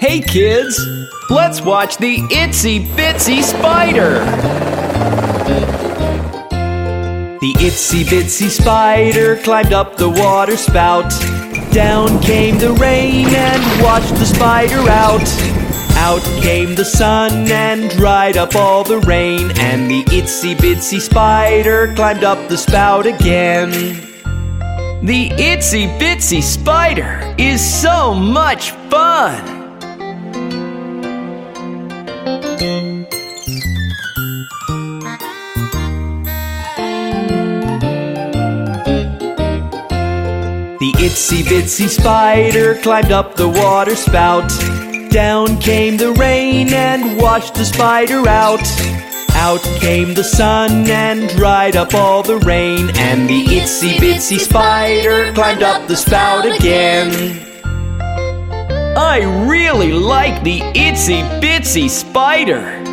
Hey kids, let's watch the Itsy Bitsy Spider. The itsy bitsy spider climbed up the water spout. Down came the rain and washed the spider out. Out came the sun and dried up all the rain. And the itsy bitsy spider climbed up the spout again. The itsy bitsy spider is so much fun! The itsy bitsy spider climbed up the water spout. Down came the rain and washed the spider out. Out came the sun and dried up all the rain. And the itsy bitsy spider climbed up the spout again. I really like the itsy bitsy spider.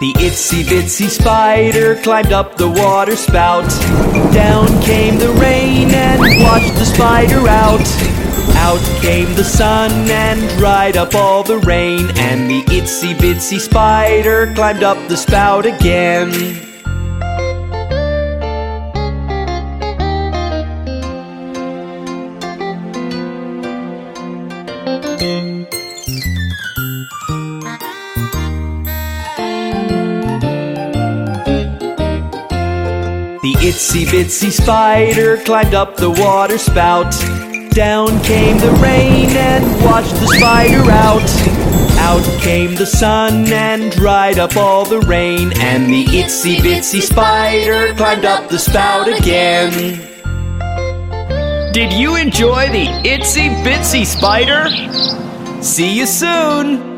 The itsy bitsy spider climbed up the water spout. Down came the rain and washed the spider out. Out came the sun and dried up all the rain. And the itsy bitsy spider climbed up the spout again. The itsy bitsy spider climbed up the water spout. Down came the rain and washed the spider out. Out came the sun and dried up all the rain. And the itsy bitsy spider climbed up the spout again. Did you enjoy the itsy bitsy spider? See you soon!